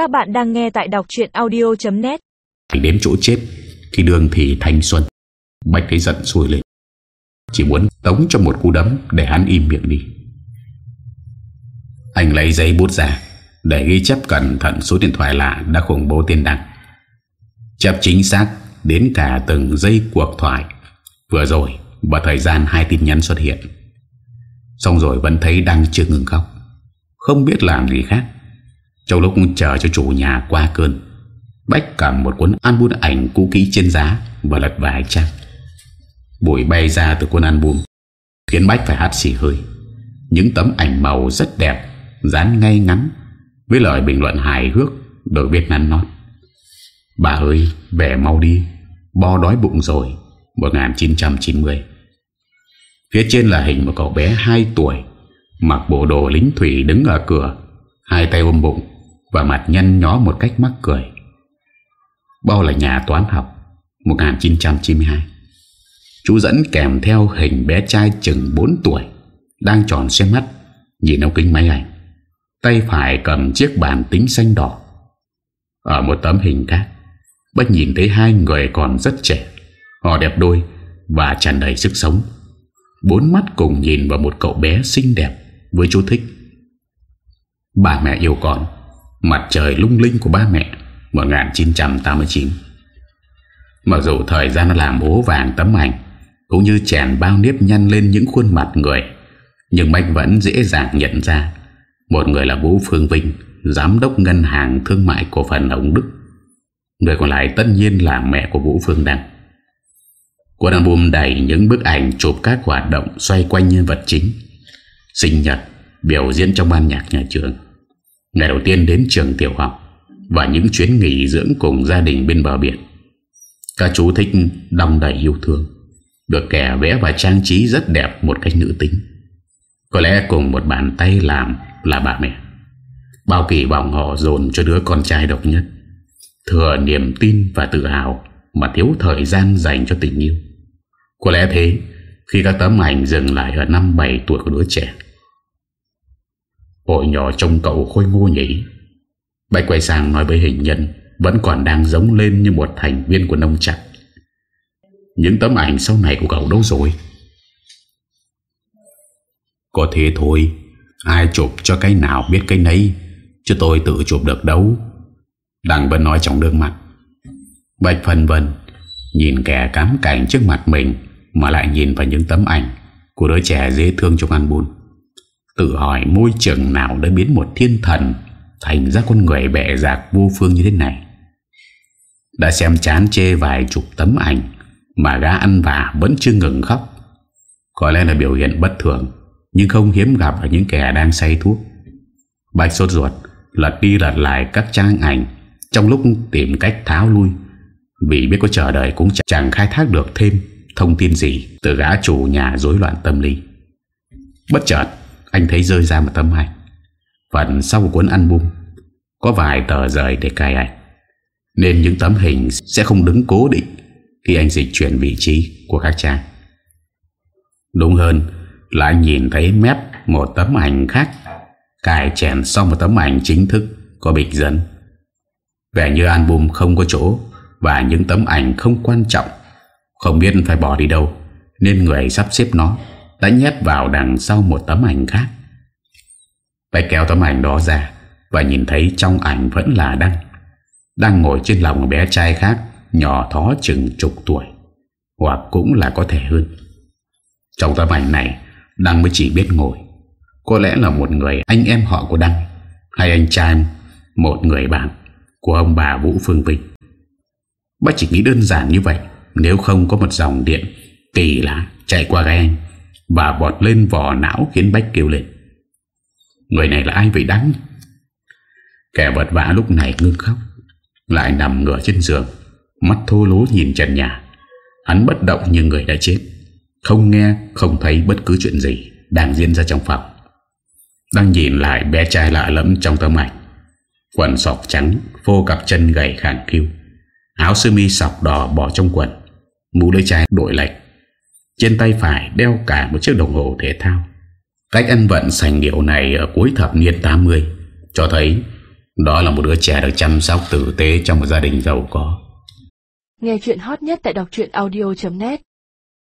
Các bạn đang nghe tại đọc chuyện audio.net Đến chỗ chết, Khi đường thì thanh xuân. Bách thấy giận sùi lên. Chỉ muốn tống cho một cú đấm Để hắn im miệng đi. Anh lấy giấy bút ra, Để ghi chép cẩn thận số điện thoại lạ Đã khủng bố tên đăng Chép chính xác Đến cả từng giây cuộc thoại. Vừa rồi Và thời gian hai tin nhắn xuất hiện. Xong rồi vẫn thấy đang chưa ngừng khóc. Không biết làm gì khác. Trong lúc chờ cho chủ nhà qua cơn, Bách cầm một cuốn album ảnh cũ kỹ trên giá Và lật vài trang. Bụi bay ra từ cuốn album, Khiến Bách phải hát xì hơi. Những tấm ảnh màu rất đẹp, Dán ngay ngắn, Với lời bình luận hài hước, Được viết nắn nót Bà ơi, về mau đi, Bo đói bụng rồi 1990 Phía trên là hình một cậu bé 2 tuổi, Mặc bộ đồ lính thủy đứng ở cửa Hai tay ôm bụng Và mặt nhăn nhó một cách mắc cười. Bao là nhà toán học 1992 Chú dẫn kèm theo hình bé trai chừng 4 tuổi, Đang tròn xe mắt, Nhìn ống kính máy ảnh. Tay phải cầm chiếc bàn tính xanh đỏ. Ở một tấm hình khác Bách nhìn thấy hai người còn rất trẻ, Họ đẹp đôi Và tràn đầy sức sống. Bốn mắt cùng nhìn vào một cậu bé xinh đẹp Với chú thích. Bà mẹ yêu con Mặt trời lung linh của ba mẹ 1989 Mặc dù thời gian làm ố vàng tấm ảnh Cũng như chèn bao nếp nhăn lên những khuôn mặt người Nhưng Bách vẫn dễ dàng nhận ra. Một người là Vũ Phương Vinh Giám đốc ngân hàng thương mại cổ phần Ông Đức. Người còn lại tất nhiên là mẹ của Vũ Phương Đăng. Cuốn album đầy những bức ảnh chụp các hoạt động xoay quanh nhân vật chính Sinh nhật, biểu diễn trong ban nhạc nhà trường. Ngày đầu tiên đến trường tiểu học Và những chuyến nghỉ dưỡng cùng gia đình bên bờ biển. Các chú thích đong đầy yêu thương, Được kẻ vẽ và trang trí rất đẹp một cách nữ tính. Có lẽ cùng một bàn tay làm là bà mẹ. Bao kỳ vọng họ dồn cho đứa con trai độc nhất. Thừa niềm tin và tự hào Mà thiếu thời gian dành cho tình yêu. Có lẽ thế Khi các tấm ảnh dừng lại ở năm 7 tuổi của đứa trẻ. Hồi nhỏ trông cậu khôi ngô nhỉ? Bạch quay sang nói với hình nhân, Vẫn còn đang giống lên như một thành viên của nông trại. Những tấm ảnh sau này của cậu đâu rồi? Có thế thôi, Ai chụp cho cái nào biết cái nấy, Chứ tôi tự chụp được đâu. Đằng vẫn nói trong đường mặt. Bạch phân vân Nhìn kẻ cám cảnh trước mặt mình Mà lại nhìn vào những tấm ảnh Của đứa trẻ dễ thương trong album. Tự hỏi môi trường nào đã biến một thiên thần Thành ra con người bẻ giạc vô phương như thế này. Đã xem chán chê vài chục tấm ảnh Mà gã ăn vả vẫn chưa ngừng khóc. Có lẽ là biểu hiện bất thường, Nhưng không hiếm gặp ở những kẻ đang say thuốc. Bạch sốt ruột, Lật đi lật lại các trang ảnh, Trong lúc tìm cách tháo lui. Vì biết có chờ đợi cũng chẳng khai thác được thêm Thông tin gì Từ gã chủ nhà rối loạn tâm lý. Bất chợt anh thấy rơi ra một tấm ảnh. Phần sau của cuốn album Có vài tờ rời để cài ảnh. Nên những tấm hình sẽ không đứng cố định Khi anh dịch chuyển vị trí của các trang. Đúng hơn là anh nhìn thấy mép một tấm ảnh khác Cài chèn sau một tấm ảnh chính thức Có bịch dẫn. Vẻ như album không có chỗ Và những tấm ảnh không quan trọng, Không biết phải bỏ đi đâu, Nên người sắp xếp nó. Đã nhét vào đằng sau một tấm ảnh khác. Bạch kéo tấm ảnh đó ra Và nhìn thấy trong ảnh vẫn là Đăng. Đang ngồi trên lòng bé trai khác, Nhỏ thó chừng chục tuổi, Hoặc cũng là có thể hơn. Trong tấm ảnh này, Đăng mới chỉ biết ngồi. Có lẽ là một người anh em họ của Đăng, Hay anh trai Một người bạn Của ông bà Vũ Phương Vinh. Bác chỉ nghĩ đơn giản như vậy, Nếu không có một dòng điện Kỳ lạ chạy qua gai anh. Và bọt lên vò não khiến Bách kêu lên. Người này là ai vậy đắng Kẻ vật vã lúc này ngưng khóc, Lại nằm ngửa trên giường, Mắt thô lố nhìn trần nhà. Hắn bất động như người đã chết, Không nghe, không thấy bất cứ chuyện gì Đang diễn ra trong phòng. Đang nhìn lại bé trai lạ lẫm trong tấm ảnh. Quần sọc trắng, Phô cặp chân gầy khẳng khiu Áo sơ mi sọc đỏ bỏ trong quần. Mũ lưỡi chai đội lệch trên tay phải đeo cả một chiếc đồng hồ thể thao. Cách ăn vận sành điệu này ở cuối thập niên 80 cho thấy Đó là một đứa trẻ được chăm sóc tử tế trong một gia đình giàu có. Nghe chuyện hot nhất tại đọc truyện audio.net